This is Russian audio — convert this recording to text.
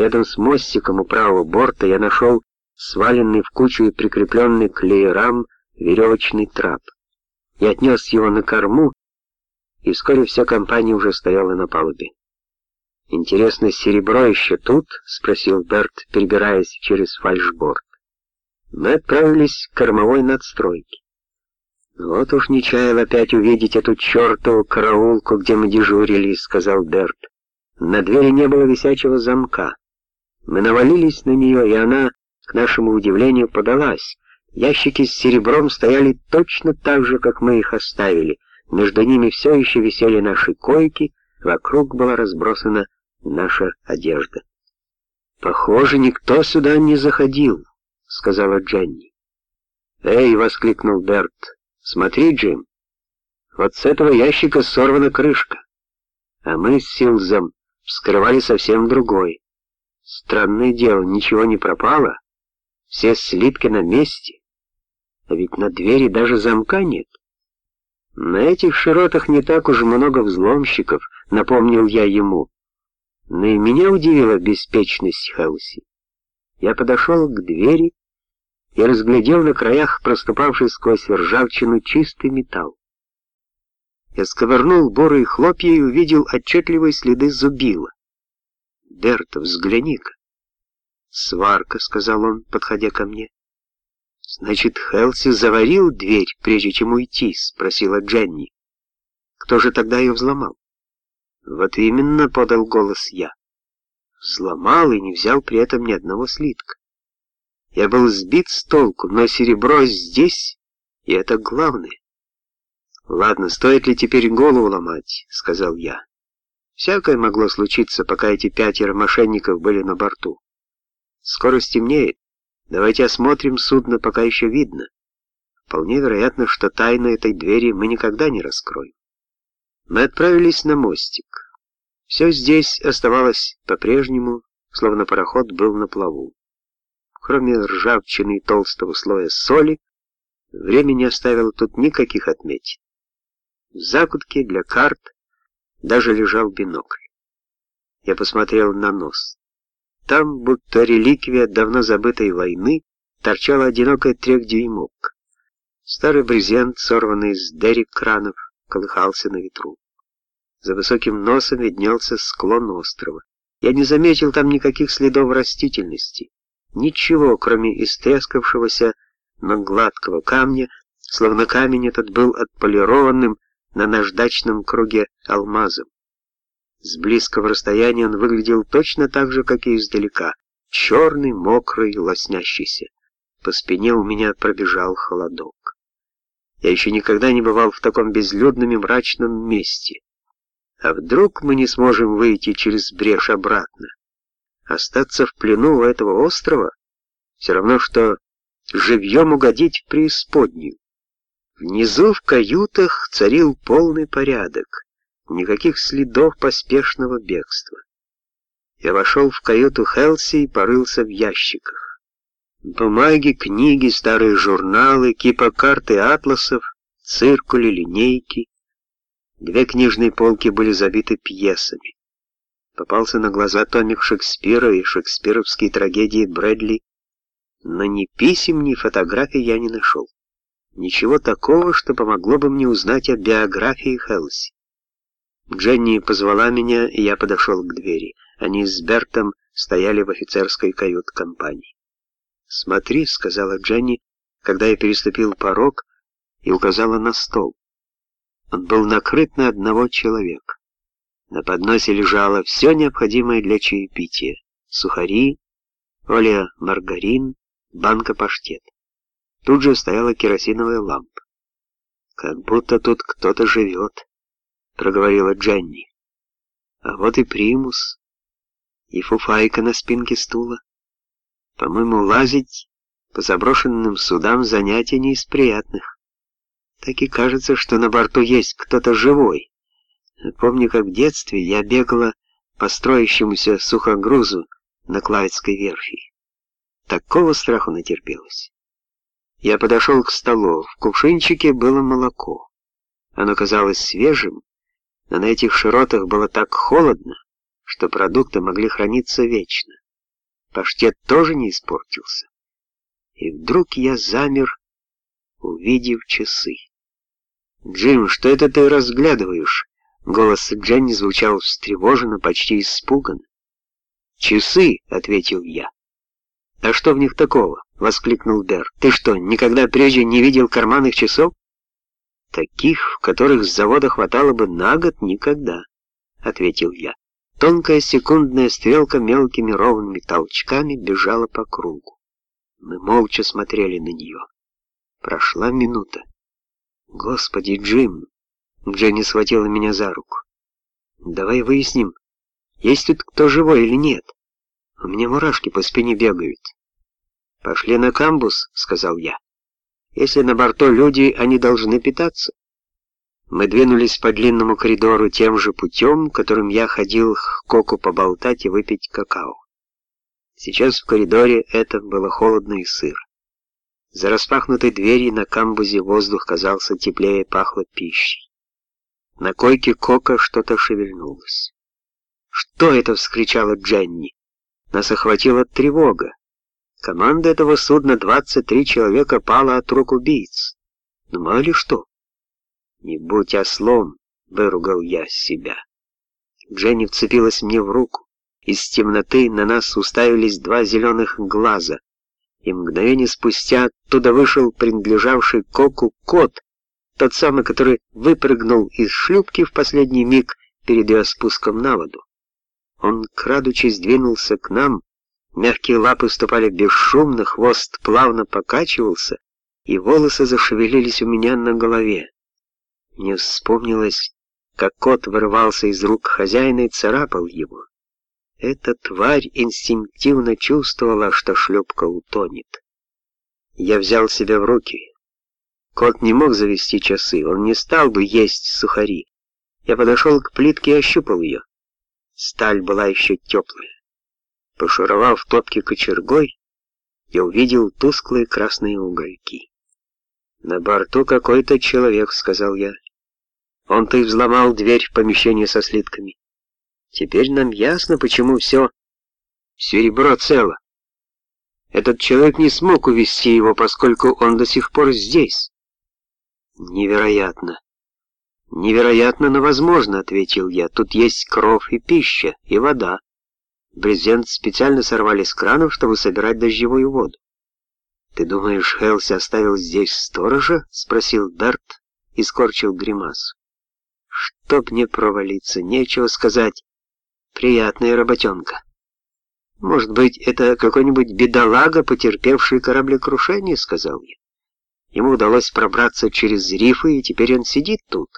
Рядом с мостиком у правого борта я нашел сваленный в кучу и прикрепленный к леерам веревочный трап. Я отнес его на корму, и вскоре вся компания уже стояла на палубе. «Интересно, серебро еще тут?» — спросил Берт, перебираясь через фальшборд. Мы отправились к кормовой надстройке. «Вот уж не чаял опять увидеть эту чертову караулку, где мы дежурили», — сказал Берт. На двери не было висячего замка. Мы навалились на нее, и она, к нашему удивлению, подалась. Ящики с серебром стояли точно так же, как мы их оставили. Между ними все еще висели наши койки, вокруг была разбросана наша одежда. «Похоже, никто сюда не заходил», — сказала Дженни. «Эй!» — воскликнул Берт. «Смотри, Джим, вот с этого ящика сорвана крышка, а мы с Силзом вскрывали совсем другой. Странное дело, ничего не пропало, все слитки на месте, а ведь на двери даже замка нет. На этих широтах не так уж много взломщиков, напомнил я ему. Но и меня удивила беспечность Хауси. Я подошел к двери и разглядел на краях проступавший сквозь ржавчину чистый металл. Я сковырнул боры и хлопья и увидел отчетливые следы зубила. «Берта, взгляни-ка!» «Сварка», — сказал он, подходя ко мне. «Значит, Хелси заварил дверь, прежде чем уйти?» — спросила Дженни. «Кто же тогда ее взломал?» «Вот именно», — подал голос я. Взломал и не взял при этом ни одного слитка. Я был сбит с толку, но серебро здесь, и это главное. «Ладно, стоит ли теперь голову ломать?» — сказал я. Всякое могло случиться, пока эти пятеро мошенников были на борту. Скоро стемнеет. Давайте осмотрим судно, пока еще видно. Вполне вероятно, что тайну этой двери мы никогда не раскроем. Мы отправились на мостик. Все здесь оставалось по-прежнему, словно пароход был на плаву. Кроме ржавчины и толстого слоя соли, время не оставило тут никаких отметин. В закутке для карт даже лежал бинокль. Я посмотрел на нос. Там, будто реликвия давно забытой войны, торчала одинокая трехдюймовка. Старый брезент, сорванный с дерек кранов, колыхался на ветру. За высоким носом виднелся склон острова. Я не заметил там никаких следов растительности. Ничего, кроме истрескавшегося, но гладкого камня, словно камень этот был отполированным на наждачном круге алмазом. С близкого расстояния он выглядел точно так же, как и издалека. Черный, мокрый, лоснящийся. По спине у меня пробежал холодок. Я еще никогда не бывал в таком безлюдном и мрачном месте. А вдруг мы не сможем выйти через брешь обратно? Остаться в плену у этого острова? Все равно, что живьем угодить в преисподнюю. Внизу в каютах царил полный порядок, никаких следов поспешного бегства. Я вошел в каюту Хелси и порылся в ящиках. Бумаги, книги, старые журналы, кипа карт и атласов, циркули, линейки. Две книжные полки были забиты пьесами. Попался на глаза томик Шекспира и шекспировские трагедии Брэдли, но ни писем, ни фотографий я не нашел. Ничего такого, что помогло бы мне узнать о биографии Хелси. Дженни позвала меня, и я подошел к двери. Они с Бертом стояли в офицерской кают-компании. «Смотри», — сказала Дженни, когда я переступил порог и указала на стол. Он был накрыт на одного человека. На подносе лежало все необходимое для чаепития. Сухари, оля маргарин, банка паштет. Тут же стояла керосиновая лампа. «Как будто тут кто-то живет», — проговорила Дженни. «А вот и примус, и фуфайка на спинке стула. По-моему, лазить по заброшенным судам занятие не из приятных. Так и кажется, что на борту есть кто-то живой. Помню, как в детстве я бегала по строящемуся сухогрузу на Клайдской верфи. Такого страху натерпелась. Я подошел к столу. В кувшинчике было молоко. Оно казалось свежим, но на этих широтах было так холодно, что продукты могли храниться вечно. Паштет тоже не испортился. И вдруг я замер, увидев часы. «Джим, что это ты разглядываешь?» Голос Дженни звучал встревоженно, почти испуганно. «Часы», — ответил я. «А что в них такого?» — воскликнул Дер. «Ты что, никогда прежде не видел карманных часов?» «Таких, в которых с завода хватало бы на год, никогда», — ответил я. Тонкая секундная стрелка мелкими ровными толчками бежала по кругу. Мы молча смотрели на нее. Прошла минута. «Господи, Джим!» Дженни схватила меня за руку. «Давай выясним, есть тут кто живой или нет. У меня мурашки по спине бегают». «Пошли на камбус», — сказал я. «Если на борту люди, они должны питаться». Мы двинулись по длинному коридору тем же путем, которым я ходил к Коку поболтать и выпить какао. Сейчас в коридоре это было холодно и сыро. За распахнутой дверью на камбузе воздух казался теплее, пахло пищей. На койке Кока что-то шевельнулось. «Что это?» — вскричала Дженни. Нас охватила тревога. Команда этого судна 23 человека пала от рук убийц. Ну мало ли что. «Не будь ослом!» — выругал я себя. Дженни вцепилась мне в руку. Из темноты на нас уставились два зеленых глаза, и мгновение спустя оттуда вышел принадлежавший Коку кот, тот самый, который выпрыгнул из шлюпки в последний миг перед ее спуском на воду. Он, крадучись, двинулся к нам, мягкие лапы ступали бесшумно, хвост плавно покачивался, и волосы зашевелились у меня на голове. Мне вспомнилось, как кот вырывался из рук хозяина и царапал его. Эта тварь инстинктивно чувствовала, что шлюпка утонет. Я взял себя в руки. Кот не мог завести часы, он не стал бы есть сухари. Я подошел к плитке и ощупал ее. Сталь была еще теплая. Пошуровав в топке кочергой, я увидел тусклые красные угольки. «На борту какой-то человек», — сказал я. Он-то и взломал дверь в помещение со слитками. Теперь нам ясно, почему все... Серебро цело. Этот человек не смог увести его, поскольку он до сих пор здесь. Невероятно. Невероятно, но возможно, ответил я. Тут есть кровь и пища, и вода. Брезент специально сорвали с кранов, чтобы собирать дождевую воду. «Ты думаешь, Хелси оставил здесь сторожа?» — спросил Дарт и скорчил гримасу. Чтоб не провалиться, нечего сказать. Приятная работенка. Может быть, это какой-нибудь бедолага, потерпевший кораблекрушение, сказал я. Ему удалось пробраться через рифы, и теперь он сидит тут.